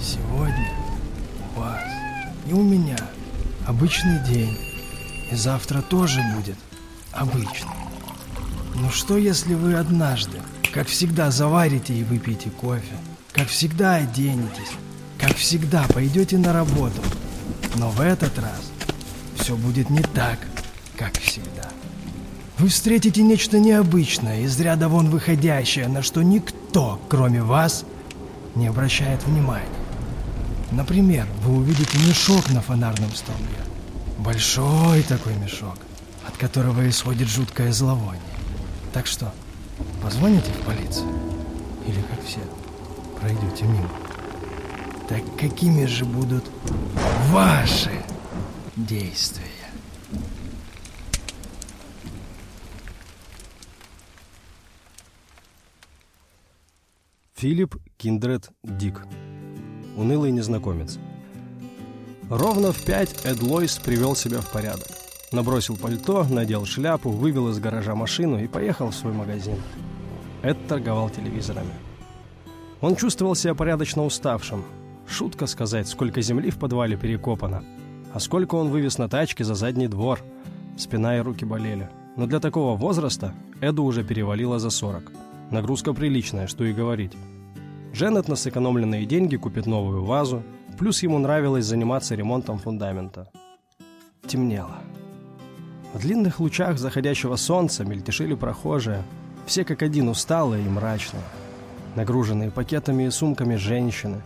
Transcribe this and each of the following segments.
Сегодня у вас и у меня обычный день. И завтра тоже будет обычный. Но что, если вы однажды, как всегда, заварите и выпьете кофе, как всегда оденетесь, как всегда пойдете на работу, но в этот раз все будет не так, как всегда. Вы встретите нечто необычное, из ряда вон выходящее, на что никто, кроме вас, не обращает внимания. Например, вы увидите мешок на фонарном столбе. Большой такой мешок, от которого исходит жуткое зловоние. Так что, позвоните в полицию? Или, как все, пройдете мимо? Так какими же будут ваши действия? Филипп Киндред Дик. Унылый незнакомец. Ровно в пять Эд Лойс привел себя в порядок. Набросил пальто, надел шляпу, вывел из гаража машину и поехал в свой магазин. Эд торговал телевизорами. Он чувствовал себя порядочно уставшим. Шутка сказать, сколько земли в подвале перекопано. А сколько он вывез на тачке за задний двор. Спина и руки болели. Но для такого возраста Эду уже перевалило за 40. Нагрузка приличная, что и говорить. Дженнет на сэкономленные деньги купит новую вазу, плюс ему нравилось заниматься ремонтом фундамента. Темнело. В длинных лучах заходящего солнца мельтешили прохожие, все как один усталые и мрачные, нагруженные пакетами и сумками женщины,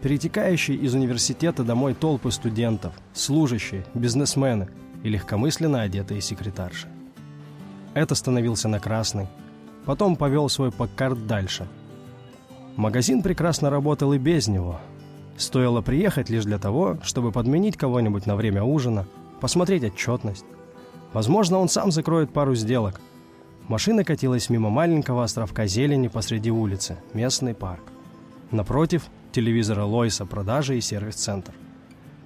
перетекающие из университета домой толпы студентов, служащие, бизнесмены и легкомысленно одетые секретарши. Это становился на красный, Потом повел свой Паккард дальше. Магазин прекрасно работал и без него. Стоило приехать лишь для того, чтобы подменить кого-нибудь на время ужина, посмотреть отчетность. Возможно, он сам закроет пару сделок. Машина катилась мимо маленького островка зелени посреди улицы, местный парк. Напротив, телевизора Лойса, продажи и сервис-центр.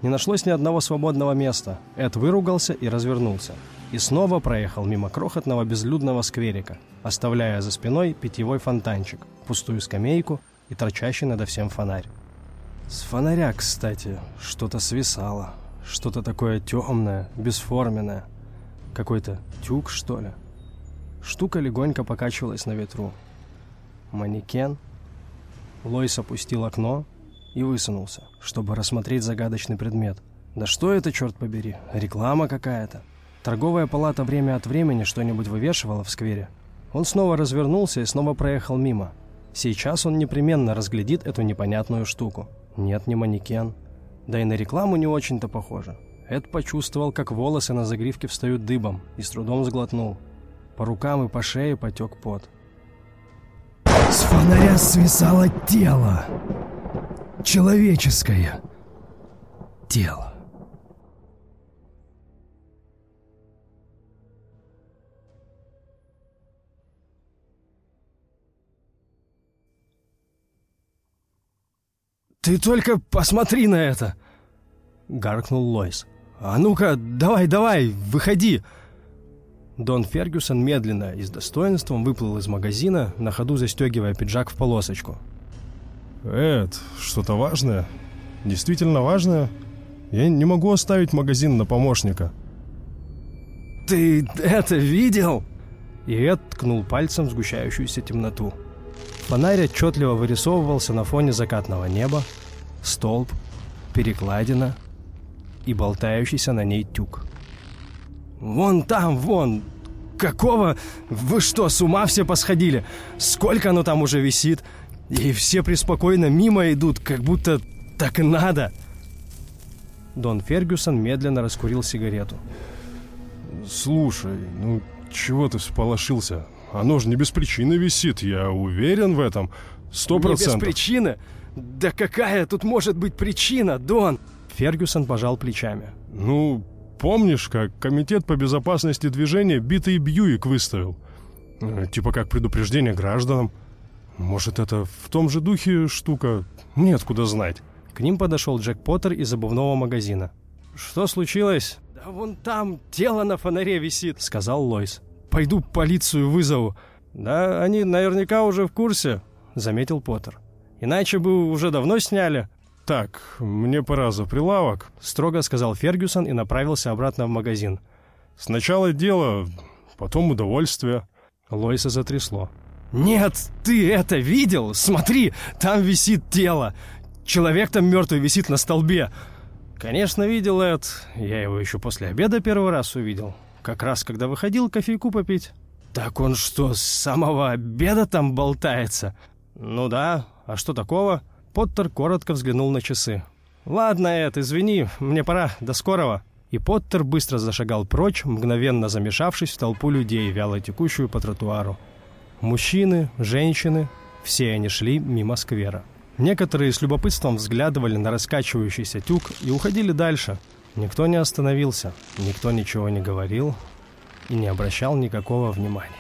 Не нашлось ни одного свободного места. Эд выругался и развернулся и снова проехал мимо крохотного безлюдного скверика, оставляя за спиной питьевой фонтанчик, пустую скамейку и торчащий над всем фонарь. С фонаря, кстати, что-то свисало, что-то такое темное, бесформенное. Какой-то тюк, что ли? Штука легонько покачивалась на ветру. Манекен. Лойс опустил окно и высунулся, чтобы рассмотреть загадочный предмет. Да что это, черт побери, реклама какая-то. Торговая палата время от времени что-нибудь вывешивала в сквере. Он снова развернулся и снова проехал мимо. Сейчас он непременно разглядит эту непонятную штуку. Нет, не манекен. Да и на рекламу не очень-то похоже. Эд почувствовал, как волосы на загривке встают дыбом, и с трудом сглотнул. По рукам и по шее потек пот. С фонаря свисало тело. Человеческое тело. «Ты только посмотри на это!» — гаркнул Лойс. «А ну-ка, давай, давай, выходи!» Дон Фергюсон медленно и с достоинством выплыл из магазина, на ходу застегивая пиджак в полосочку. «Эд, что-то важное? Действительно важное? Я не могу оставить магазин на помощника». «Ты это видел?» И Эд ткнул пальцем в сгущающуюся темноту. Фонарь отчетливо вырисовывался на фоне закатного неба, столб, перекладина и болтающийся на ней тюк. «Вон там, вон! Какого? Вы что, с ума все посходили? Сколько оно там уже висит? И все преспокойно мимо идут, как будто так и надо!» Дон Фергюсон медленно раскурил сигарету. «Слушай, ну чего ты всполошился? Оно же не без причины висит, я уверен в этом. Сто процентов. Без причины? Да какая тут может быть причина, Дон? Фергюсон пожал плечами. Ну, помнишь, как комитет по безопасности движения битый Бьюик выставил? Э, типа как предупреждение гражданам. Может, это в том же духе штука? Мне откуда знать. К ним подошел Джек Поттер из обувного магазина. «Что случилось?» «Да вон там тело на фонаре висит», — сказал Лойс. Пойду полицию вызову». «Да они наверняка уже в курсе», — заметил Поттер. «Иначе бы уже давно сняли». «Так, мне пора за прилавок», — строго сказал Фергюсон и направился обратно в магазин. «Сначала дело, потом удовольствие». Лойса затрясло. «Нет, ты это видел? Смотри, там висит тело. Человек там мертвый висит на столбе». «Конечно, видел, Эд. Я его еще после обеда первый раз увидел. Как раз, когда выходил кофейку попить». «Так он что, с самого обеда там болтается?» «Ну да, а что такого?» Поттер коротко взглянул на часы. «Ладно, Эд, извини, мне пора, до скорого». И Поттер быстро зашагал прочь, мгновенно замешавшись в толпу людей, вяло текущую по тротуару. Мужчины, женщины, все они шли мимо сквера. Некоторые с любопытством взглядывали на раскачивающийся тюк и уходили дальше. Никто не остановился, никто ничего не говорил и не обращал никакого внимания.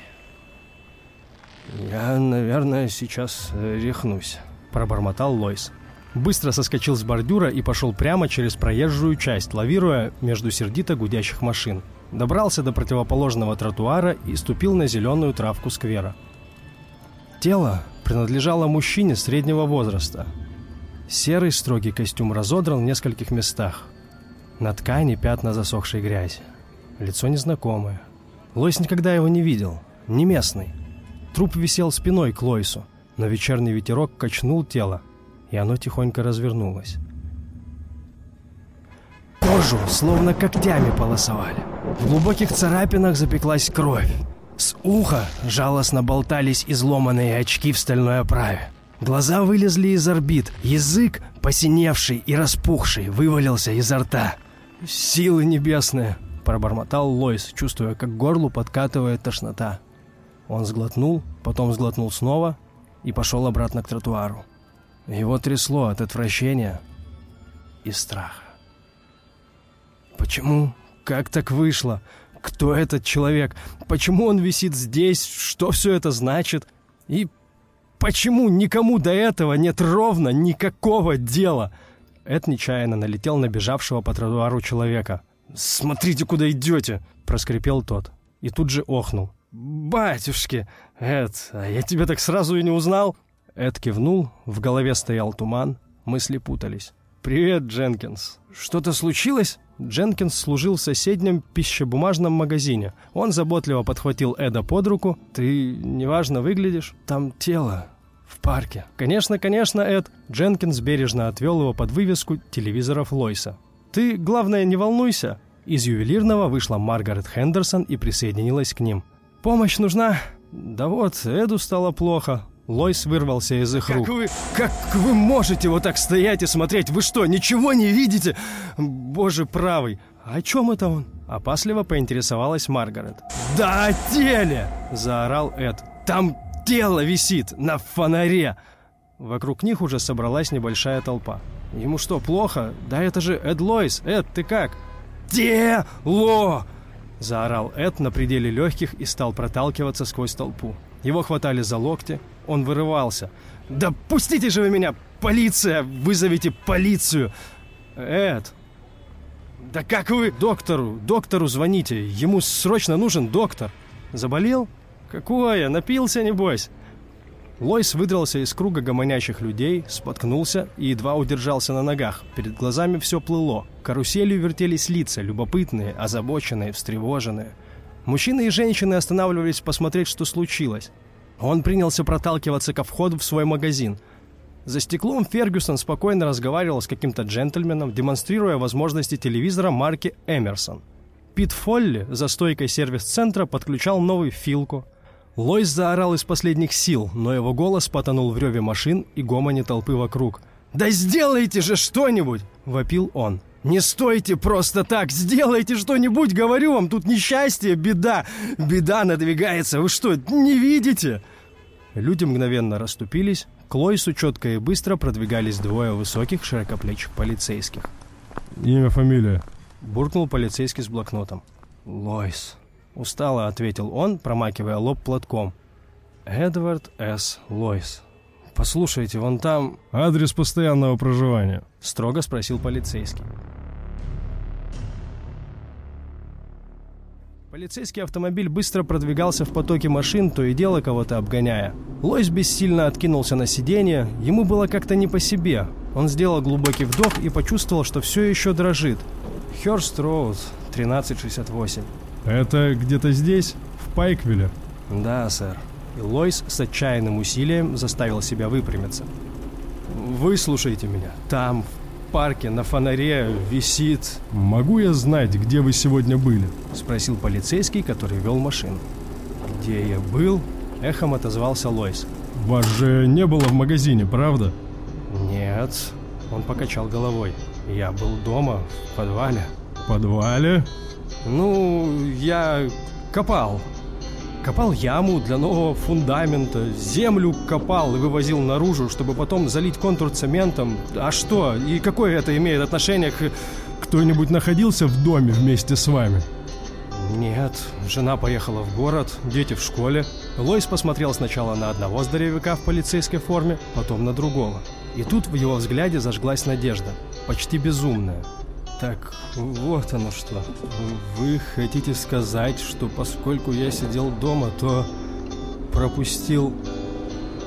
«Я, наверное, сейчас э, рехнусь», пробормотал Лойс. Быстро соскочил с бордюра и пошел прямо через проезжую часть, лавируя между сердито гудящих машин. Добрался до противоположного тротуара и ступил на зеленую травку сквера. Тело принадлежало мужчине среднего возраста. Серый строгий костюм разодран в нескольких местах. На ткани пятна засохшей грязи. Лицо незнакомое. Лойс никогда его не видел. Не местный. Труп висел спиной к Лойсу но вечерний ветерок качнул тело, и оно тихонько развернулось. Кожу словно когтями полосовали. В глубоких царапинах запеклась кровь. С уха жалостно болтались изломанные очки в стальной оправе. Глаза вылезли из орбит, язык, посиневший и распухший, вывалился изо рта. «Силы небесные!» – пробормотал Лойс, чувствуя, как горлу подкатывает тошнота. Он сглотнул, потом сглотнул снова и пошел обратно к тротуару. Его трясло от отвращения и страха. Почему? Как так вышло? Кто этот человек? Почему он висит здесь? Что все это значит? И почему никому до этого нет ровно никакого дела? Эд нечаянно налетел на бежавшего по тротуару человека. «Смотрите, куда идете!» – проскрипел тот. И тут же охнул. «Батюшки! Эд, а я тебя так сразу и не узнал!» Эд кивнул, в голове стоял туман, мысли путались. «Привет, Дженкинс. Что-то случилось?» Дженкинс служил в соседнем пищебумажном магазине. Он заботливо подхватил Эда под руку. «Ты неважно выглядишь. Там тело. В парке». «Конечно, конечно, Эд». Дженкинс бережно отвел его под вывеску телевизоров Лойса. «Ты, главное, не волнуйся». Из ювелирного вышла Маргарет Хендерсон и присоединилась к ним. «Помощь нужна?» «Да вот, Эду стало плохо». Лойс вырвался из их рук. «Как вы, как вы можете вот так стоять и смотреть? Вы что, ничего не видите? Боже правый!» «О чем это он?» Опасливо поинтересовалась Маргарет. «Да о теле!» – заорал Эд. «Там тело висит на фонаре!» Вокруг них уже собралась небольшая толпа. «Ему что, плохо? Да это же Эд Лойс! Эд, ты как?» «Тело!» Заорал Эд на пределе легких и стал проталкиваться сквозь толпу. Его хватали за локти, он вырывался. «Да пустите же вы меня! Полиция! Вызовите полицию!» «Эд!» «Да как вы...» «Доктору! Доктору звоните! Ему срочно нужен доктор!» «Заболел?» «Какое? Напился, небось?» Лойс выдрался из круга гомонящих людей, споткнулся и едва удержался на ногах. Перед глазами все плыло. Каруселью вертелись лица, любопытные, озабоченные, встревоженные. Мужчины и женщины останавливались посмотреть, что случилось. Он принялся проталкиваться ко входу в свой магазин. За стеклом Фергюсон спокойно разговаривал с каким-то джентльменом, демонстрируя возможности телевизора марки «Эмерсон». Пит Фолли за стойкой сервис-центра подключал новый филку – Лойс заорал из последних сил, но его голос потонул в реве машин и гомоне толпы вокруг. «Да сделайте же что-нибудь!» – вопил он. «Не стойте просто так! Сделайте что-нибудь! Говорю вам, тут несчастье, беда! Беда надвигается! Вы что, не видите?» Люди мгновенно расступились. К Лойсу четко и быстро продвигались двое высоких широкоплечих полицейских. «Имя, фамилия?» – буркнул полицейский с блокнотом. «Лойс», Устало ответил он, промакивая лоб платком. Эдвард С. Лойс. «Послушайте, вон там...» «Адрес постоянного проживания?» Строго спросил полицейский. Полицейский автомобиль быстро продвигался в потоке машин, то и дело кого-то обгоняя. Лойс бессильно откинулся на сиденье, ему было как-то не по себе. Он сделал глубокий вдох и почувствовал, что все еще дрожит. Хёрст Роуд, 1368. Это где-то здесь, в Пайквилле? Да, сэр. И Лойс с отчаянным усилием заставил себя выпрямиться. Выслушайте меня. Там, в парке, на фонаре висит... Могу я знать, где вы сегодня были? Спросил полицейский, который вел машину. Где я был? Эхом отозвался Лойс. Вас же не было в магазине, правда? Нет. Он покачал головой. Я был дома, в подвале. В подвале? Ну, я копал. Копал яму для нового фундамента, землю копал и вывозил наружу, чтобы потом залить контур цементом. А что? И какое это имеет отношение к... Кто-нибудь находился в доме вместе с вами? Нет, жена поехала в город, дети в школе. Лойс посмотрел сначала на одного здоровяка в полицейской форме, потом на другого. И тут в его взгляде зажглась надежда, почти безумная. Так, вот оно что. Вы хотите сказать, что поскольку я сидел дома, то пропустил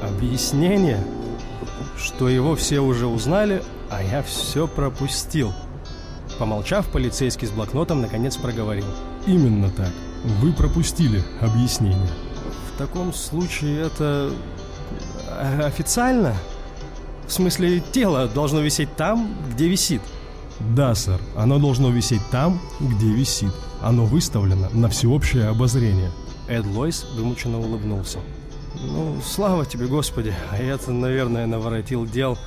объяснение, что его все уже узнали, а я все пропустил. Помолчав, полицейский с блокнотом наконец проговорил. Именно так. Вы пропустили объяснение. В таком случае это официально? В смысле, тело должно висеть там, где висит? Да, сэр. Оно должно висеть там, где висит. Оно выставлено на всеобщее обозрение. Эд Лойс вымученно улыбнулся. Ну, слава тебе, Господи, а я-то, наверное, наворотил дел.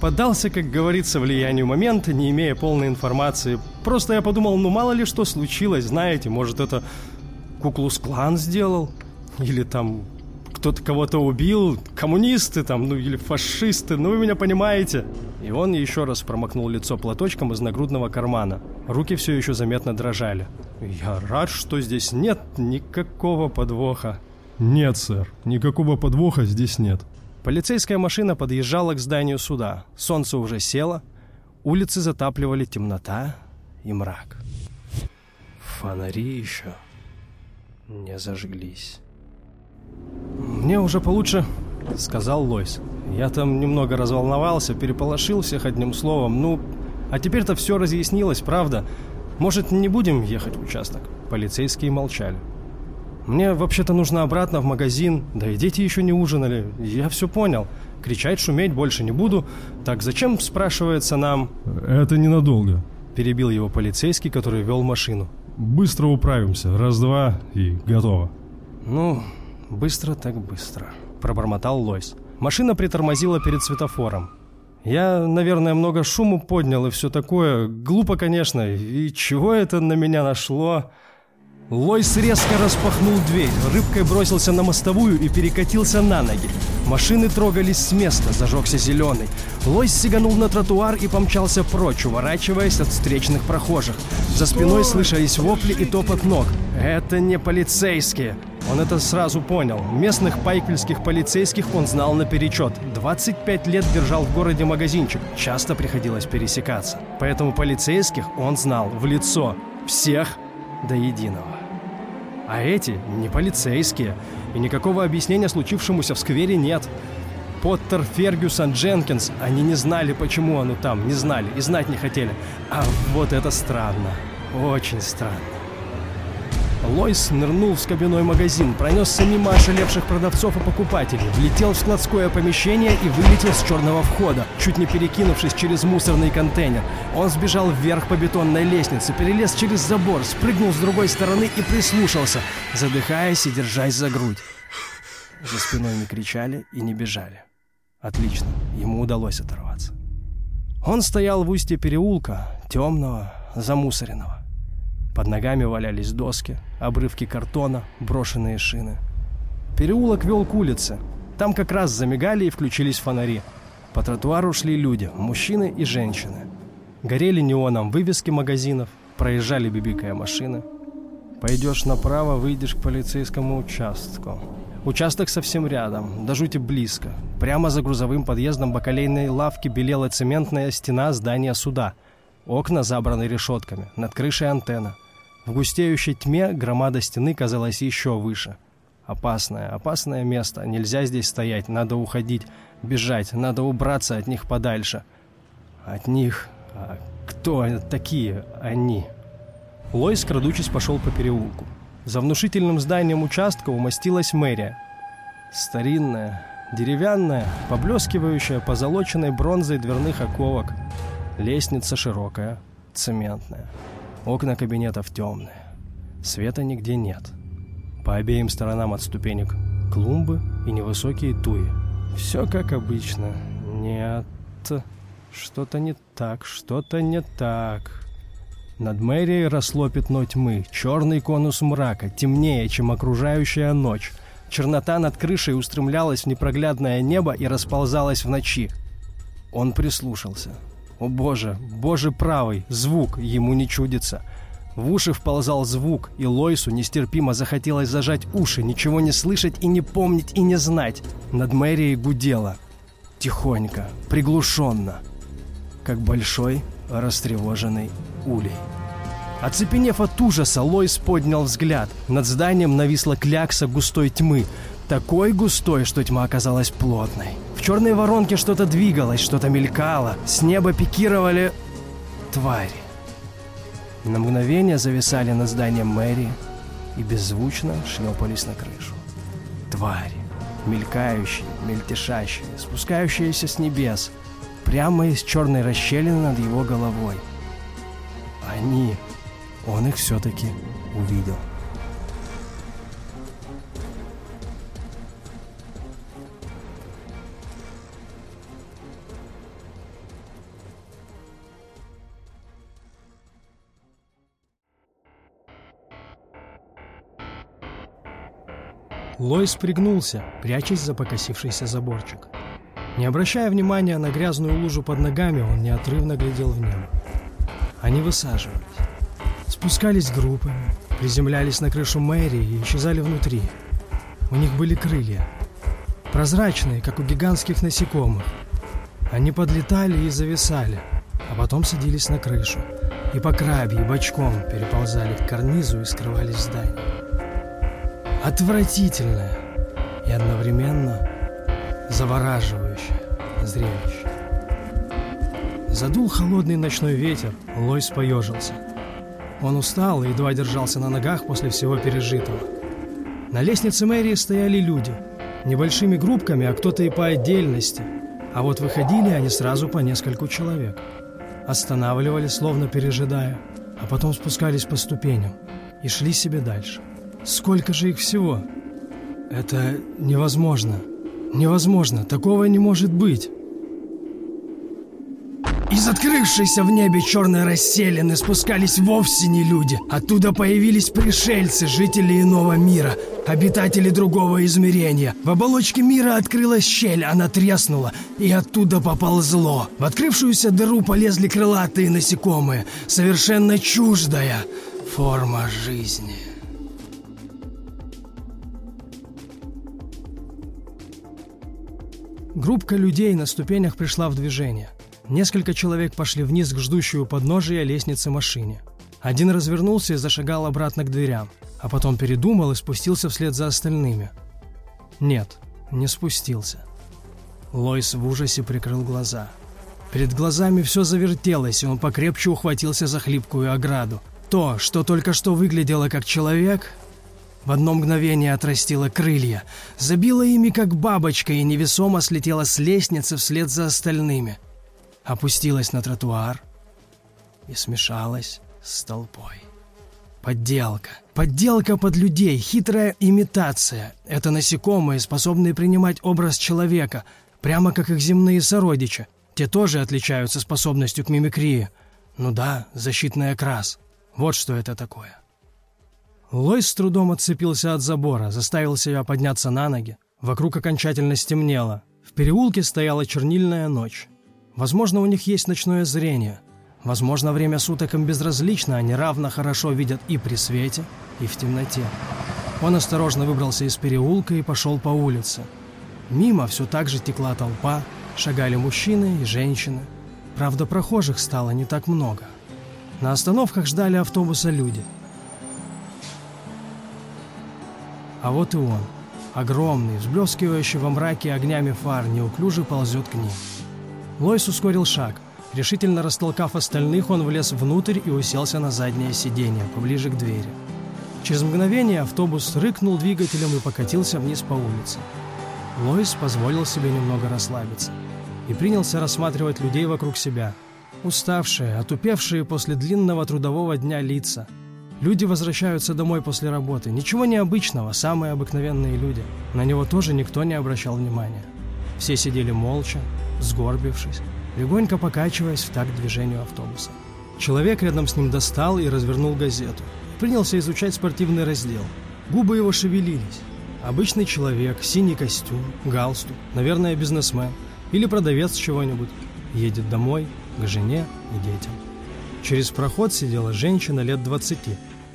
Поддался, как говорится, влиянию момента, не имея полной информации. Просто я подумал, ну мало ли что случилось, знаете, может это Куклус-клан сделал? Или там кто-то кого-то убил, коммунисты там, ну или фашисты, ну вы меня понимаете. И он еще раз промокнул лицо платочком из нагрудного кармана. Руки все еще заметно дрожали. Я рад, что здесь нет никакого подвоха. Нет, сэр, никакого подвоха здесь нет. Полицейская машина подъезжала к зданию суда. Солнце уже село. Улицы затапливали темнота и мрак. Фонари еще не зажглись. «Мне уже получше», — сказал Лойс. «Я там немного разволновался, переполошил всех одним словом. Ну, а теперь-то все разъяснилось, правда? Может, не будем ехать в участок?» Полицейские молчали. «Мне вообще-то нужно обратно в магазин, да и дети еще не ужинали. Я все понял. Кричать, шуметь больше не буду. Так зачем, спрашивается, нам...» «Это ненадолго», — перебил его полицейский, который вел машину. «Быстро управимся. Раз-два и готово». «Ну, быстро так быстро», — пробормотал Лойс. Машина притормозила перед светофором. Я, наверное, много шуму поднял и все такое. Глупо, конечно. И чего это на меня нашло? Лойс резко распахнул дверь, рыбкой бросился на мостовую и перекатился на ноги. Машины трогались с места, зажегся зеленый. Лойс сиганул на тротуар и помчался прочь, уворачиваясь от встречных прохожих. За спиной слышались вопли и топот ног. Это не полицейские. Он это сразу понял. Местных пайквильских полицейских он знал наперечет. 25 лет держал в городе магазинчик. Часто приходилось пересекаться. Поэтому полицейских он знал в лицо. Всех до единого. А эти не полицейские, и никакого объяснения случившемуся в сквере нет. Поттер, Фергюсон, Дженкинс, они не знали, почему оно там, не знали и знать не хотели. А вот это странно, очень странно. Лойс нырнул в скобяной магазин, пронесся мимо ошалевших продавцов и покупателей, влетел в складское помещение и вылетел с черного входа, чуть не перекинувшись через мусорный контейнер. Он сбежал вверх по бетонной лестнице, перелез через забор, спрыгнул с другой стороны и прислушался, задыхаясь и держась за грудь. За спиной не кричали и не бежали. Отлично, ему удалось оторваться. Он стоял в устье переулка, темного, замусоренного. Под ногами валялись доски, обрывки картона, брошенные шины. Переулок вел к улице. Там как раз замигали и включились фонари. По тротуару шли люди, мужчины и женщины. Горели неоном вывески магазинов, проезжали бибикая машины. Пойдешь направо, выйдешь к полицейскому участку. Участок совсем рядом, до жути близко. Прямо за грузовым подъездом бакалейной лавки белела цементная стена здания суда. Окна забраны решетками, над крышей антенна. В густеющей тьме громада стены казалась еще выше. Опасное, опасное место. Нельзя здесь стоять, надо уходить, бежать, надо убраться от них подальше. От них? А кто такие они? Лойс, крадучись, пошел по переулку. За внушительным зданием участка умостилась мэрия. Старинная, деревянная, поблескивающая позолоченной бронзой дверных оковок. Лестница широкая, цементная. Окна кабинетов темные. Света нигде нет. По обеим сторонам от ступенек клумбы и невысокие туи. Все как обычно. Нет, что-то не так, что-то не так. Над мэрией росло пятно тьмы, черный конус мрака, темнее, чем окружающая ночь. Чернота над крышей устремлялась в непроглядное небо и расползалась в ночи. Он прислушался. О боже, боже правый, звук ему не чудится. В уши вползал звук, и Лойсу нестерпимо захотелось зажать уши, ничего не слышать и не помнить и не знать. Над мэрией гудело. Тихонько, приглушенно, как большой растревоженный улей. Оцепенев от ужаса, Лойс поднял взгляд. Над зданием нависла клякса густой тьмы. Такой густой, что тьма оказалась плотной. В черной воронке что-то двигалось, что-то мелькало. С неба пикировали твари. На мгновение зависали над зданием мэрии и беззвучно шлепались на крышу. Твари. Мелькающие, мельтешащие, спускающиеся с небес. Прямо из черной расщелины над его головой. Они... Он их все-таки увидел. Лойс пригнулся, прячась за покосившийся заборчик. Не обращая внимания на грязную лужу под ногами, он неотрывно глядел в небо. Они высаживались. Спускались группами, приземлялись на крышу мэрии и исчезали внутри. У них были крылья. Прозрачные, как у гигантских насекомых. Они подлетали и зависали, а потом садились на крышу. И по крабе, и бочком переползали к карнизу и скрывались в здании. Отвратительное и одновременно завораживающее зрелище. Задул холодный ночной ветер, Лойс поежился. Он устал и едва держался на ногах после всего пережитого. На лестнице мэрии стояли люди. Небольшими группками, а кто-то и по отдельности. А вот выходили они сразу по нескольку человек. Останавливались, словно пережидая, а потом спускались по ступеням и шли себе дальше. Сколько же их всего? Это невозможно. Невозможно. Такого не может быть. Из открывшейся в небе черной расселены спускались вовсе не люди. Оттуда появились пришельцы, жители иного мира, обитатели другого измерения. В оболочке мира открылась щель, она треснула, и оттуда поползло. В открывшуюся дыру полезли крылатые насекомые, совершенно чуждая форма жизни. Группка людей на ступенях пришла в движение. Несколько человек пошли вниз к ждущую подножия лестницы машине. Один развернулся и зашагал обратно к дверям, а потом передумал и спустился вслед за остальными. Нет, не спустился. Лойс в ужасе прикрыл глаза. Перед глазами все завертелось, и он покрепче ухватился за хлипкую ограду. То, что только что выглядело как человек, в одно мгновение отрастило крылья, забило ими как бабочка и невесомо слетела с лестницы вслед за остальными опустилась на тротуар и смешалась с толпой. Подделка. Подделка под людей, хитрая имитация. Это насекомые, способные принимать образ человека, прямо как их земные сородичи. Те тоже отличаются способностью к мимикрии. Ну да, защитный окрас. Вот что это такое. Лойс с трудом отцепился от забора, заставил себя подняться на ноги. Вокруг окончательно стемнело. В переулке стояла чернильная ночь. Возможно, у них есть ночное зрение. Возможно, время суток им безразлично, они равно хорошо видят и при свете, и в темноте. Он осторожно выбрался из переулка и пошел по улице. Мимо все так же текла толпа, шагали мужчины и женщины. Правда, прохожих стало не так много. На остановках ждали автобуса люди. А вот и он. Огромный, взблескивающий во мраке огнями фар, неуклюже ползет к ним. Лойс ускорил шаг. Решительно растолкав остальных, он влез внутрь и уселся на заднее сиденье, поближе к двери. Через мгновение автобус рыкнул двигателем и покатился вниз по улице. Лойс позволил себе немного расслабиться и принялся рассматривать людей вокруг себя. Уставшие, отупевшие после длинного трудового дня лица. Люди возвращаются домой после работы. Ничего необычного, самые обыкновенные люди. На него тоже никто не обращал внимания. Все сидели молча, сгорбившись, легонько покачиваясь в такт движению автобуса. Человек рядом с ним достал и развернул газету – принялся изучать спортивный раздел. Губы его шевелились. Обычный человек, синий костюм, галстук, наверное, бизнесмен или продавец чего-нибудь. Едет домой, к жене и детям. Через проход сидела женщина лет 20.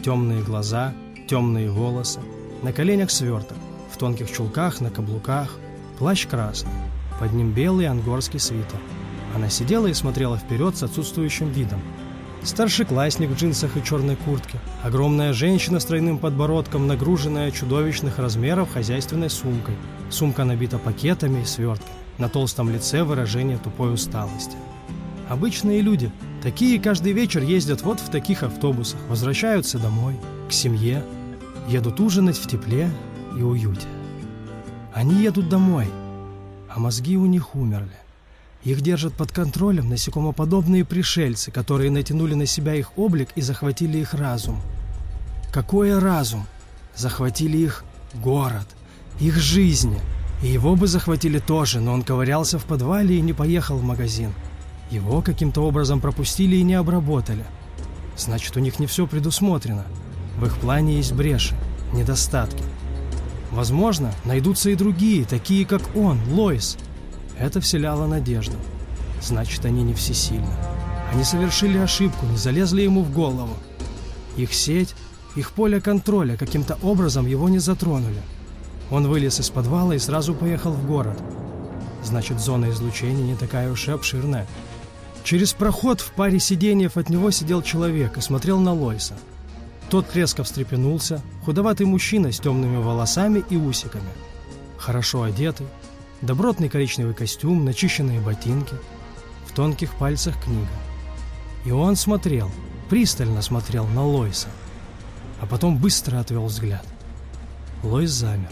Темные глаза, темные волосы, на коленях сверток, в тонких чулках, на каблуках, плащ красный, под ним белый ангорский свитер. Она сидела и смотрела вперед с отсутствующим видом, Старшеклассник в джинсах и черной куртке. Огромная женщина с тройным подбородком, нагруженная чудовищных размеров хозяйственной сумкой. Сумка набита пакетами и свертками. На толстом лице выражение тупой усталости. Обычные люди. Такие каждый вечер ездят вот в таких автобусах. Возвращаются домой, к семье. Едут ужинать в тепле и уюте. Они едут домой, а мозги у них умерли. Их держат под контролем насекомоподобные пришельцы, которые натянули на себя их облик и захватили их разум. Какой разум? Захватили их город, их жизни. И его бы захватили тоже, но он ковырялся в подвале и не поехал в магазин. Его каким-то образом пропустили и не обработали. Значит, у них не все предусмотрено. В их плане есть бреши, недостатки. Возможно, найдутся и другие, такие как он, Лойс – это вселяло надежду. Значит, они не всесильны. Они совершили ошибку, не залезли ему в голову. Их сеть, их поле контроля каким-то образом его не затронули. Он вылез из подвала и сразу поехал в город. Значит, зона излучения не такая уж и обширная. Через проход в паре сиденьев от него сидел человек и смотрел на Лойса. Тот резко встрепенулся, худоватый мужчина с темными волосами и усиками. Хорошо одетый, Добротный коричневый костюм, начищенные ботинки, в тонких пальцах книга. И он смотрел, пристально смотрел на Лойса, а потом быстро отвел взгляд. Лойс замер.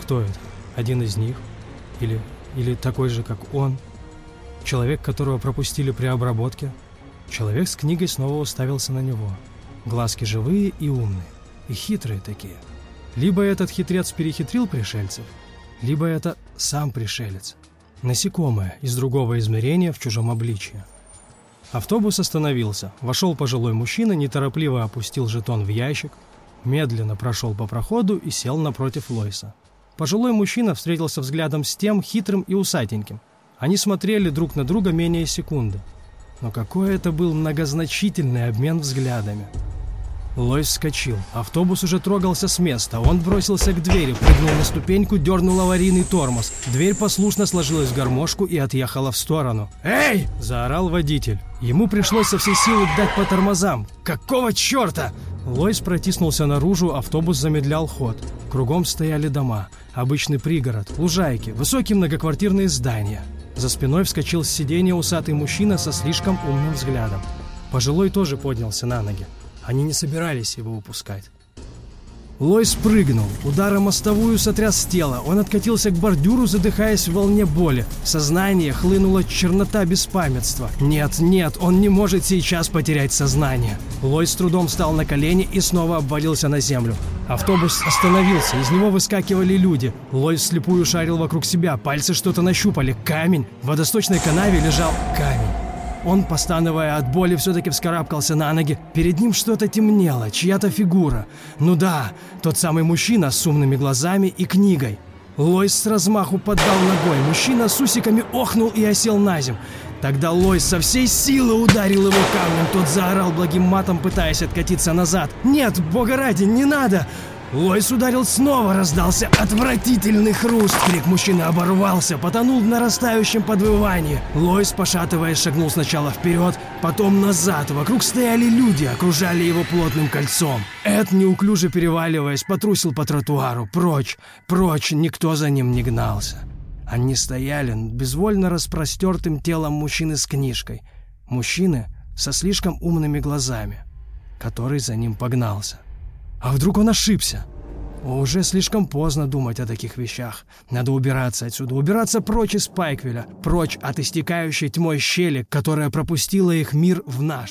Кто это? Один из них? Или, или такой же, как он? Человек, которого пропустили при обработке? Человек с книгой снова уставился на него. Глазки живые и умные, и хитрые такие. Либо этот хитрец перехитрил пришельцев, либо это сам пришелец. Насекомое из другого измерения в чужом обличье. Автобус остановился. Вошел пожилой мужчина, неторопливо опустил жетон в ящик, медленно прошел по проходу и сел напротив Лойса. Пожилой мужчина встретился взглядом с тем хитрым и усатеньким. Они смотрели друг на друга менее секунды. Но какой это был многозначительный обмен взглядами. Лойс вскочил. Автобус уже трогался с места. Он бросился к двери, прыгнул на ступеньку, дернул аварийный тормоз. Дверь послушно сложилась в гармошку и отъехала в сторону. «Эй!» – заорал водитель. Ему пришлось со всей силы дать по тормозам. «Какого черта?» Лойс протиснулся наружу, автобус замедлял ход. Кругом стояли дома. Обычный пригород, лужайки, высокие многоквартирные здания. За спиной вскочил с сиденья усатый мужчина со слишком умным взглядом. Пожилой тоже поднялся на ноги. Они не собирались его упускать. Лойс прыгнул, ударом мостовую сотряс тело. Он откатился к бордюру, задыхаясь в волне боли. В сознание хлынула чернота беспамятства. Нет, нет, он не может сейчас потерять сознание. Лойс с трудом встал на колени и снова обвалился на землю. Автобус остановился, из него выскакивали люди. Лойс слепую шарил вокруг себя, пальцы что-то нащупали. Камень. В водосточной канаве лежал камень. Он, постановая от боли, все-таки вскарабкался на ноги. Перед ним что-то темнело, чья-то фигура. Ну да, тот самый мужчина с умными глазами и книгой. Лойс с размаху поддал ногой. Мужчина с усиками охнул и осел на земь. Тогда Лойс со всей силы ударил его камнем. Тот заорал благим матом, пытаясь откатиться назад. «Нет, бога ради, не надо!» Лойс ударил снова, раздался отвратительный хруст. Крик мужчины оборвался, потонул в нарастающем подвывании. Лойс, пошатываясь, шагнул сначала вперед, потом назад. Вокруг стояли люди, окружали его плотным кольцом. Эд, неуклюже переваливаясь, потрусил по тротуару. Прочь, прочь, никто за ним не гнался. Они стояли безвольно распростертым телом мужчины с книжкой. Мужчины со слишком умными глазами, который за ним погнался. А вдруг он ошибся? Уже слишком поздно думать о таких вещах. Надо убираться отсюда, убираться прочь из Пайквеля, прочь от истекающей тьмой щели, которая пропустила их мир в наш.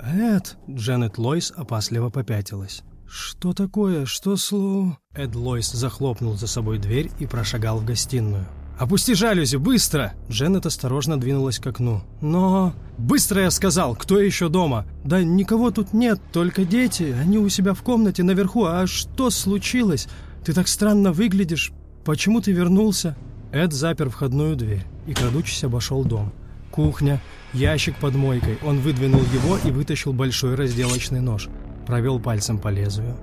«Эд!» — Дженнет Лойс опасливо попятилась. «Что такое? Что слу...» Эд Лойс захлопнул за собой дверь и прошагал в гостиную. «Опусти жалюзи, быстро!» Дженнет осторожно двинулась к окну. «Но...» «Быстро я сказал! Кто еще дома?» «Да никого тут нет, только дети. Они у себя в комнате наверху. А что случилось? Ты так странно выглядишь. Почему ты вернулся?» Эд запер входную дверь и, крадучись, обошел дом. Кухня, ящик под мойкой. Он выдвинул его и вытащил большой разделочный нож. Провел пальцем по лезвию.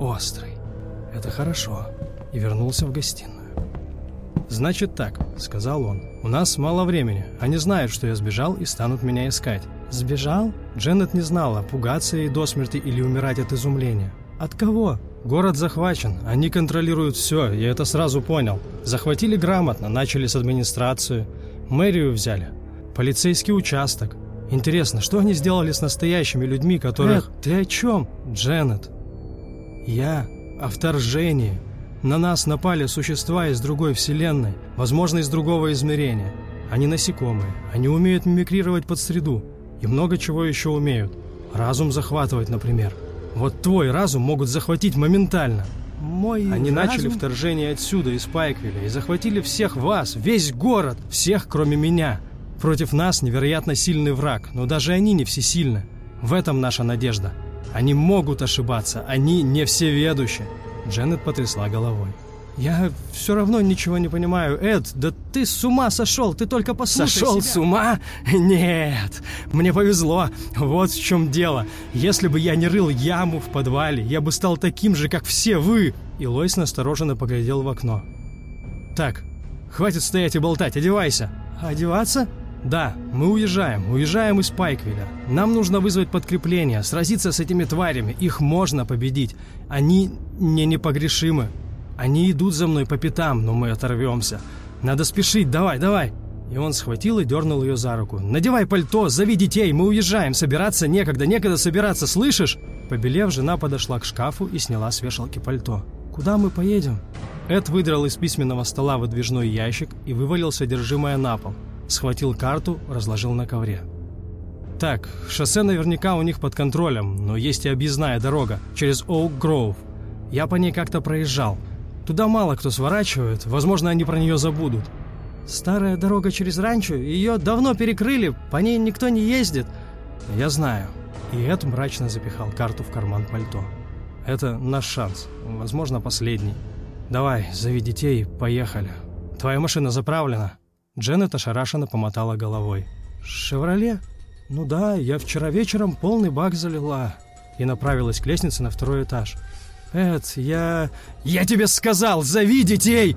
Острый. Это хорошо. И вернулся в гостиную. «Значит так», — сказал он. «У нас мало времени. Они знают, что я сбежал и станут меня искать». «Сбежал?» Дженнет не знала, пугаться ей до смерти или умирать от изумления. «От кого?» «Город захвачен. Они контролируют все, я это сразу понял. Захватили грамотно, начали с администрации. Мэрию взяли. Полицейский участок. Интересно, что они сделали с настоящими людьми, которых...» Эд, ты о чем? Дженнет. «Я о вторжении». На нас напали существа из другой вселенной, возможно, из другого измерения. Они насекомые, они умеют мимикрировать под среду и много чего еще умеют. Разум захватывать, например. Вот твой разум могут захватить моментально. Мой Они разум? начали вторжение отсюда, из Пайквилля, и захватили всех вас, весь город, всех, кроме меня. Против нас невероятно сильный враг, но даже они не всесильны. В этом наша надежда. Они могут ошибаться, они не всеведущие. Дженнет потрясла головой. «Я все равно ничего не понимаю. Эд, да ты с ума сошел, ты только послушай Сошел себя. с ума? Нет, мне повезло. Вот в чем дело. Если бы я не рыл яму в подвале, я бы стал таким же, как все вы. И Лойс настороженно поглядел в окно. Так, хватит стоять и болтать, одевайся. Одеваться? Да, мы уезжаем, уезжаем из Пайквилля. Нам нужно вызвать подкрепление, сразиться с этими тварями. Их можно победить. Они не непогрешимы. Они идут за мной по пятам, но мы оторвемся. Надо спешить, давай, давай. И он схватил и дернул ее за руку. «Надевай пальто, зови детей, мы уезжаем, собираться некогда, некогда собираться, слышишь?» Побелев, жена подошла к шкафу и сняла с вешалки пальто. «Куда мы поедем?» Эд выдрал из письменного стола выдвижной ящик и вывалил содержимое на пол. Схватил карту, разложил на ковре. Так, шоссе наверняка у них под контролем, но есть и объездная дорога через Оук Гроув. Я по ней как-то проезжал. Туда мало кто сворачивает, возможно, они про нее забудут. Старая дорога через ранчо, ее давно перекрыли, по ней никто не ездит. Я знаю. И Эд мрачно запихал карту в карман пальто. Это наш шанс, возможно, последний. Давай, зови детей, поехали. Твоя машина заправлена. Дженнет ошарашенно помотала головой. «Шевроле? Ну да, я вчера вечером полный бак залила». И направилась к лестнице на второй этаж. «Эд, я... Я тебе сказал, зови детей!»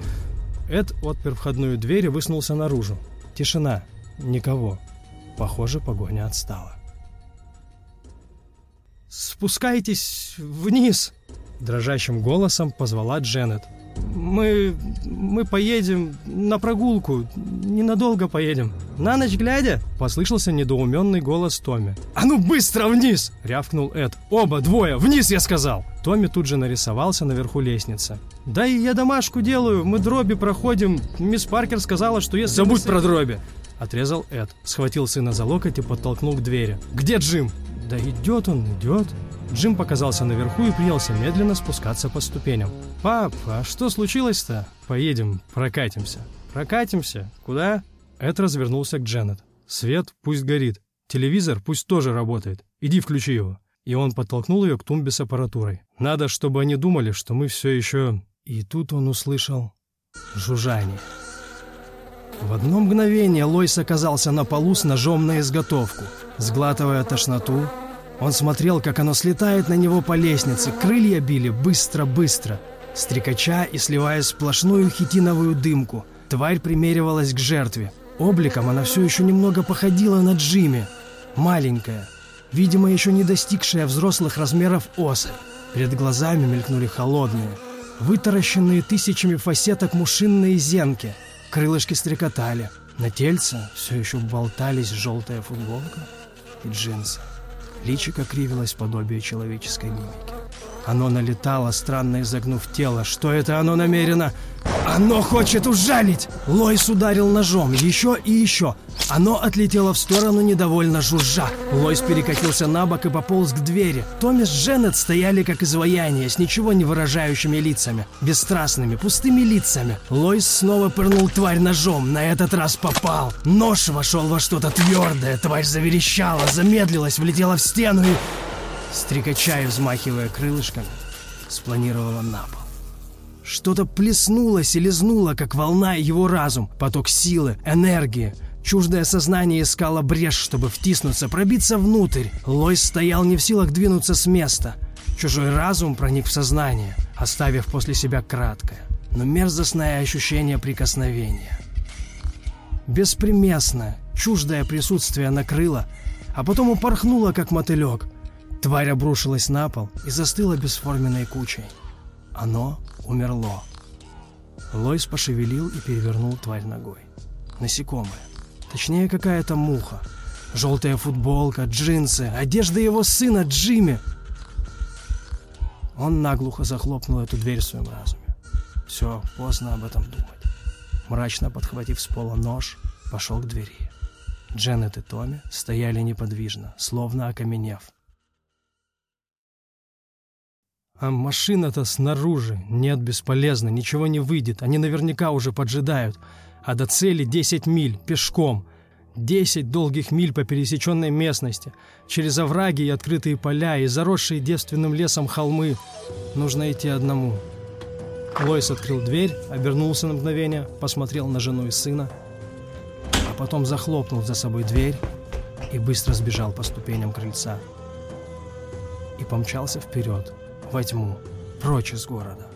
Эд отпер входную дверь и высунулся наружу. Тишина. Никого. Похоже, погоня отстала. «Спускайтесь вниз!» Дрожащим голосом позвала Дженнет. Мы... мы поедем на прогулку. Ненадолго поедем. На ночь глядя?» Послышался недоуменный голос Томми. «А ну быстро вниз!» — рявкнул Эд. «Оба, двое! Вниз, я сказал!» Томми тут же нарисовался наверху лестницы. «Да и я домашку делаю, мы дроби проходим. Мисс Паркер сказала, что если...» «Забудь про дроби!» — отрезал Эд. Схватил сына за локоть и подтолкнул к двери. «Где Джим?» «Да идет он, идет!» Джим показался наверху и принялся медленно спускаться по ступеням. «Пап, а что случилось-то? Поедем, прокатимся». «Прокатимся? Куда?» Эд развернулся к Дженнет. «Свет пусть горит. Телевизор пусть тоже работает. Иди включи его». И он подтолкнул ее к тумбе с аппаратурой. «Надо, чтобы они думали, что мы все еще...» И тут он услышал жужжание. В одно мгновение Лойс оказался на полу с ножом на изготовку. Сглатывая тошноту, Он смотрел, как оно слетает на него по лестнице, крылья били быстро-быстро, стрекача и сливая сплошную хитиновую дымку. Тварь примеривалась к жертве. Обликом она все еще немного походила на Джимми. Маленькая, видимо, еще не достигшая взрослых размеров осы. Перед глазами мелькнули холодные, вытаращенные тысячами фасеток мушинные зенки. Крылышки стрекотали. На тельце все еще болтались желтая футболка и джинсы. Личико кривилось подобие человеческой мимики. Оно налетало, странно изогнув тело. Что это оно намерено? Оно хочет ужалить! Лойс ударил ножом. Еще и еще. Оно отлетело в сторону недовольно жужжа. Лойс перекатился на бок и пополз к двери. Томми с Дженнет стояли как изваяние, с ничего не выражающими лицами. Бесстрастными, пустыми лицами. Лойс снова пырнул тварь ножом. На этот раз попал. Нож вошел во что-то твердое. Тварь заверещала, замедлилась, влетела в стену и... Стрекача взмахивая крылышками, спланировала на пол. Что-то плеснулось и лизнуло, как волна его разум, поток силы, энергии. Чуждое сознание искало брешь, чтобы втиснуться, пробиться внутрь. Лойс стоял не в силах двинуться с места. Чужой разум проник в сознание, оставив после себя краткое, но мерзостное ощущение прикосновения. Беспримесное, чуждое присутствие накрыло, а потом упорхнуло, как мотылек – Тварь обрушилась на пол и застыла бесформенной кучей. Оно умерло. Лойс пошевелил и перевернул тварь ногой. Насекомое. Точнее, какая-то муха. Желтая футболка, джинсы, одежда его сына Джимми. Он наглухо захлопнул эту дверь в своем разуме. Все, поздно об этом думать. Мрачно подхватив с пола нож, пошел к двери. Дженнет и Томми стояли неподвижно, словно окаменев. А машина-то снаружи. Нет, бесполезно, ничего не выйдет. Они наверняка уже поджидают. А до цели 10 миль, пешком. 10 долгих миль по пересеченной местности. Через овраги и открытые поля, и заросшие девственным лесом холмы. Нужно идти одному. Лойс открыл дверь, обернулся на мгновение, посмотрел на жену и сына, а потом захлопнул за собой дверь и быстро сбежал по ступеням крыльца. И помчался вперед, во тьму, прочь из города.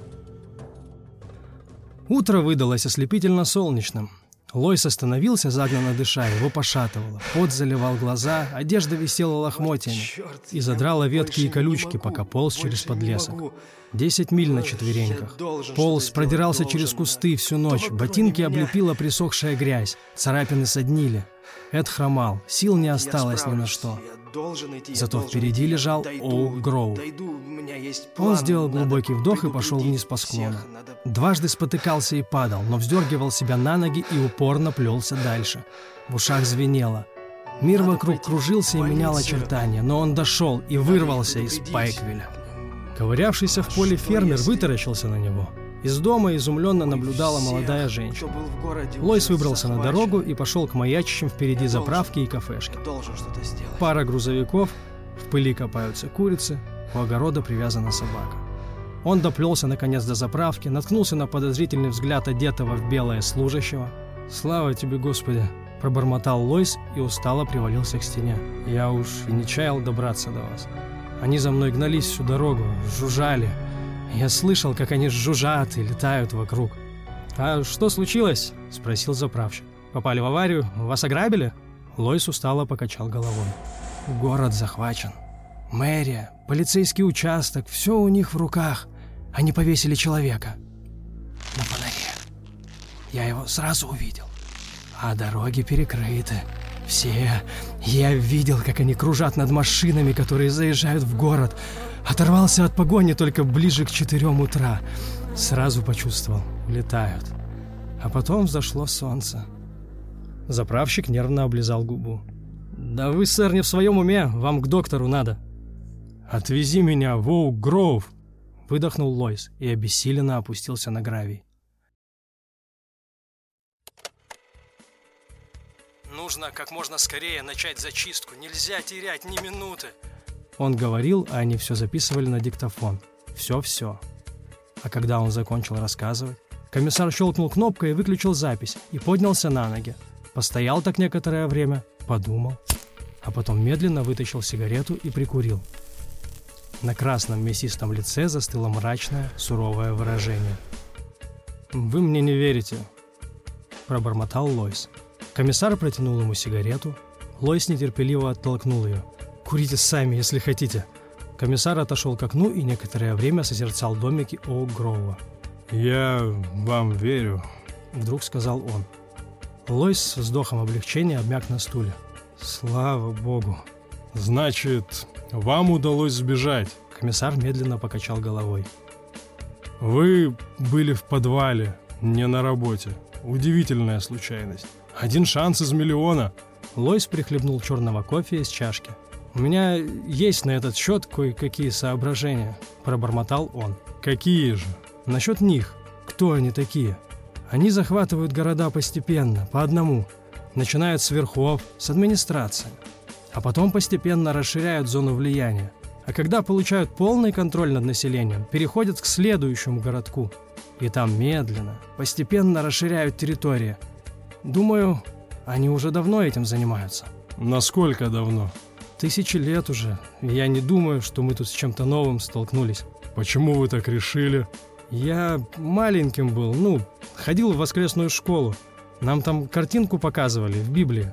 Утро выдалось ослепительно солнечным. Лойс остановился, загнанно дыша, его пошатывало. Пот заливал глаза, одежда висела лохмотьями и задрала ветки и колючки, пока полз через подлесок. Десять миль на четвереньках. Полз продирался через кусты всю ночь, ботинки облепила присохшая грязь, царапины соднили. Эд хромал, сил не осталось ни на что. Зато впереди лежал Оук Гроу. Он сделал глубокий вдох и пошел вниз по склону. Дважды спотыкался и падал, но вздергивал себя на ноги и упорно плелся дальше. В ушах звенело. Мир вокруг кружился и менял очертания, но он дошел и вырвался из Пайквилля. Ковырявшийся в поле фермер вытаращился на него – из дома изумленно наблюдала молодая женщина. Лойс выбрался на дорогу и пошел к маячащим впереди заправки и кафешке. Пара грузовиков, в пыли копаются курицы, у огорода привязана собака. Он доплелся наконец до заправки, наткнулся на подозрительный взгляд одетого в белое служащего. «Слава тебе, Господи!» – пробормотал Лойс и устало привалился к стене. «Я уж и не чаял добраться до вас. Они за мной гнались всю дорогу, жужжали, я слышал, как они жужжат и летают вокруг. «А что случилось?» – спросил заправщик. «Попали в аварию? Вас ограбили?» Лойс устало покачал головой. «Город захвачен. Мэрия, полицейский участок, все у них в руках. Они повесили человека. На фонаре. Я его сразу увидел. А дороги перекрыты. Все. Я видел, как они кружат над машинами, которые заезжают в город. Оторвался от погони только ближе к четырем утра. Сразу почувствовал, улетают. А потом взошло солнце. Заправщик нервно облизал губу. «Да вы, сэр, не в своем уме, вам к доктору надо». «Отвези меня в Оук Гроув», — выдохнул Лойс и обессиленно опустился на гравий. «Нужно как можно скорее начать зачистку, нельзя терять ни минуты», он говорил, а они все записывали на диктофон. Все-все. А когда он закончил рассказывать, комиссар щелкнул кнопкой и выключил запись, и поднялся на ноги. Постоял так некоторое время, подумал, а потом медленно вытащил сигарету и прикурил. На красном мясистом лице застыло мрачное, суровое выражение. «Вы мне не верите», – пробормотал Лойс. Комиссар протянул ему сигарету. Лойс нетерпеливо оттолкнул ее. «Курите сами, если хотите». Комиссар отошел к окну и некоторое время созерцал домики Оук Гроува. «Я вам верю», — вдруг сказал он. Лойс с вздохом облегчения обмяк на стуле. «Слава богу!» «Значит, вам удалось сбежать?» Комиссар медленно покачал головой. «Вы были в подвале, не на работе. Удивительная случайность. Один шанс из миллиона». Лойс прихлебнул черного кофе из чашки. «У меня есть на этот счет кое-какие соображения», – пробормотал он. «Какие же?» «Насчет них. Кто они такие?» «Они захватывают города постепенно, по одному. Начинают с верхов, с администрации. А потом постепенно расширяют зону влияния. А когда получают полный контроль над населением, переходят к следующему городку. И там медленно, постепенно расширяют территории. Думаю, они уже давно этим занимаются». «Насколько давно?» Тысячи лет уже. Я не думаю, что мы тут с чем-то новым столкнулись. Почему вы так решили? Я маленьким был, ну, ходил в воскресную школу. Нам там картинку показывали в Библии.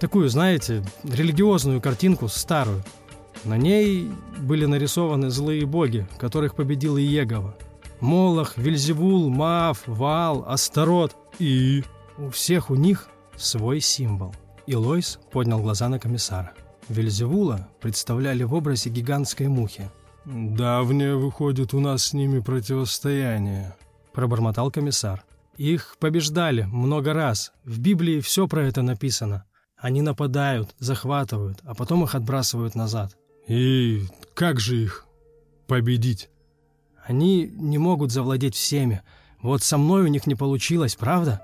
Такую, знаете, религиозную картинку, старую. На ней были нарисованы злые боги, которых победил Иегова. Молох, Вельзевул, Маав, Ваал, Астарот. И? У всех у них свой символ. И Лойс поднял глаза на комиссара. Вельзевула представляли в образе гигантской мухи. «Давнее, выходит, у нас с ними противостояние», – пробормотал комиссар. «Их побеждали много раз. В Библии все про это написано. Они нападают, захватывают, а потом их отбрасывают назад». «И как же их победить?» «Они не могут завладеть всеми. Вот со мной у них не получилось, правда?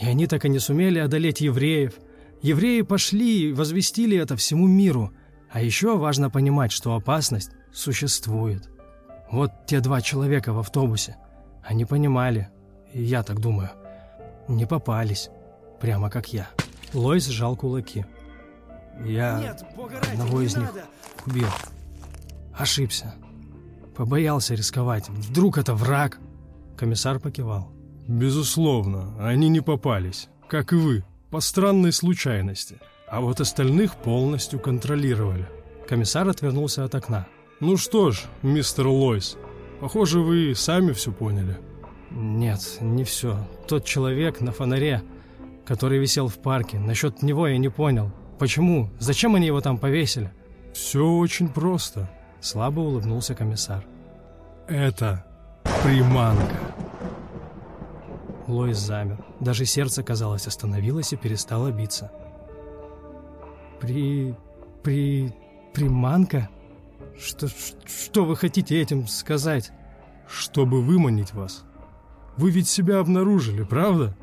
И они так и не сумели одолеть евреев – Евреи пошли и возвестили это всему миру. А еще важно понимать, что опасность существует. Вот те два человека в автобусе. Они понимали, и я так думаю, не попались, прямо как я. Лойс сжал кулаки. Я Нет, одного из них надо. убил. Ошибся. Побоялся рисковать. Вдруг это враг? Комиссар покивал. Безусловно, они не попались, как и вы по странной случайности, а вот остальных полностью контролировали. Комиссар отвернулся от окна. «Ну что ж, мистер Лойс, похоже, вы сами все поняли». «Нет, не все. Тот человек на фонаре, который висел в парке, насчет него я не понял. Почему? Зачем они его там повесили?» «Все очень просто», — слабо улыбнулся комиссар. «Это приманка». Лоис замер. Даже сердце, казалось, остановилось и перестало биться. «При... при... приманка? Что, что вы хотите этим сказать?» «Чтобы выманить вас. Вы ведь себя обнаружили, правда?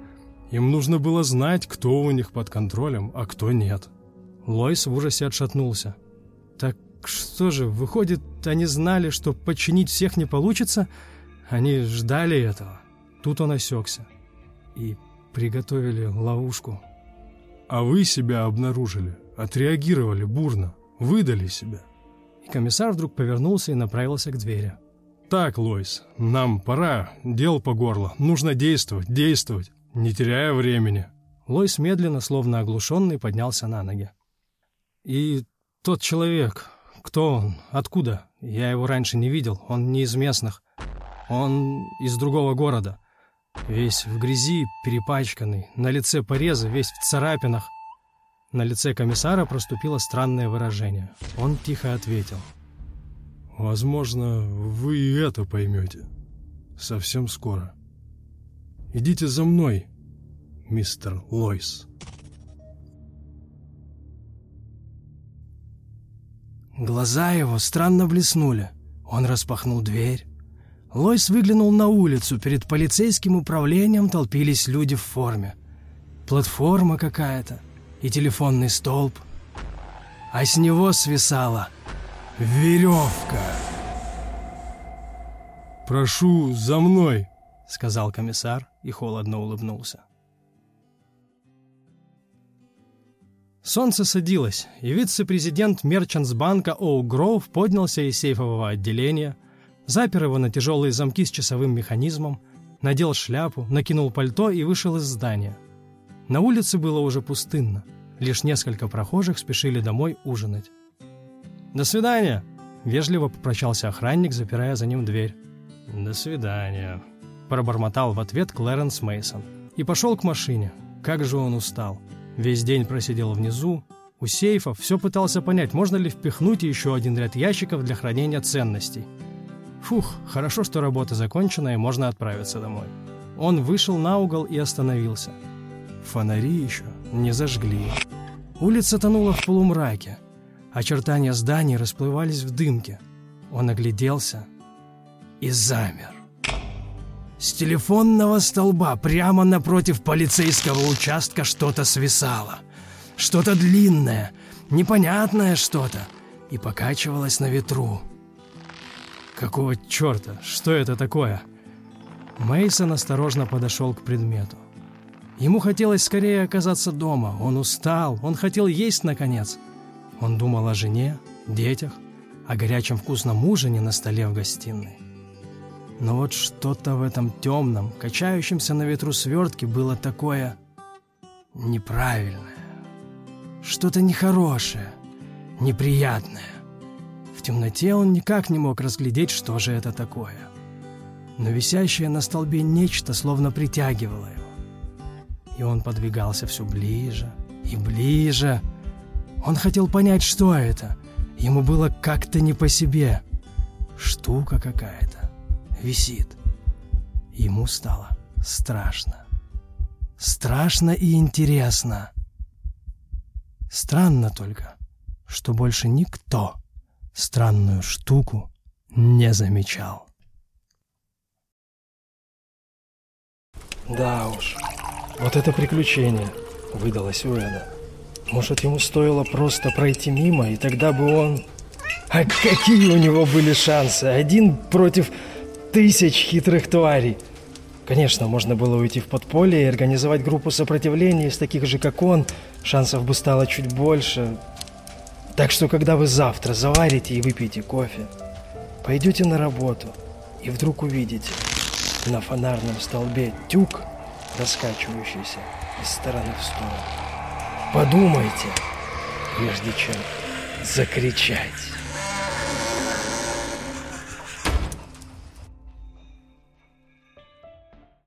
Им нужно было знать, кто у них под контролем, а кто нет». Лойс в ужасе отшатнулся. «Так что же, выходит, они знали, что подчинить всех не получится? Они ждали этого?» Тут он осекся и приготовили ловушку. А вы себя обнаружили, отреагировали бурно, выдали себя. И комиссар вдруг повернулся и направился к двери. Так, Лойс, нам пора, дел по горло, нужно действовать, действовать, не теряя времени. Лойс медленно, словно оглушенный, поднялся на ноги. И тот человек, кто он, откуда? Я его раньше не видел, он не из местных. Он из другого города. Весь в грязи, перепачканный, на лице порезы, весь в царапинах. На лице комиссара проступило странное выражение. Он тихо ответил. «Возможно, вы и это поймете. Совсем скоро. Идите за мной, мистер Лойс». Глаза его странно блеснули. Он распахнул дверь. Лойс выглянул на улицу. Перед полицейским управлением толпились люди в форме. Платформа какая-то и телефонный столб. А с него свисала веревка. «Прошу за мной», — сказал комиссар и холодно улыбнулся. Солнце садилось, и вице-президент Мерчантсбанка Оу Гроув поднялся из сейфового отделения, запер его на тяжелые замки с часовым механизмом, надел шляпу, накинул пальто и вышел из здания. На улице было уже пустынно. Лишь несколько прохожих спешили домой ужинать. «До свидания!» — вежливо попрощался охранник, запирая за ним дверь. «До свидания!» — пробормотал в ответ Клэренс Мейсон и пошел к машине. Как же он устал! Весь день просидел внизу, у сейфов, все пытался понять, можно ли впихнуть еще один ряд ящиков для хранения ценностей. Фух, хорошо, что работа закончена и можно отправиться домой. Он вышел на угол и остановился. Фонари еще не зажгли. Улица тонула в полумраке. Очертания зданий расплывались в дымке. Он огляделся и замер. С телефонного столба прямо напротив полицейского участка что-то свисало. Что-то длинное, непонятное что-то. И покачивалось на ветру. Какого черта? Что это такое? Мейсон осторожно подошел к предмету. Ему хотелось скорее оказаться дома. Он устал, он хотел есть наконец. Он думал о жене, детях, о горячем вкусном ужине на столе в гостиной. Но вот что-то в этом темном, качающемся на ветру свертке было такое неправильное. Что-то нехорошее, неприятное. Темноте он никак не мог разглядеть, что же это такое. Но висящее на столбе нечто словно притягивало его. И он подвигался все ближе и ближе. Он хотел понять, что это. Ему было как-то не по себе. Штука какая-то висит. Ему стало страшно. Страшно и интересно. Странно только, что больше никто странную штуку не замечал. Да уж, вот это приключение выдалось у Эда. Может, ему стоило просто пройти мимо, и тогда бы он... А какие у него были шансы? Один против тысяч хитрых тварей. Конечно, можно было уйти в подполье и организовать группу сопротивления из таких же, как он. Шансов бы стало чуть больше. Так что, когда вы завтра заварите и выпьете кофе, пойдете на работу и вдруг увидите на фонарном столбе тюк, раскачивающийся из стороны в сторону. Подумайте, прежде чем закричать.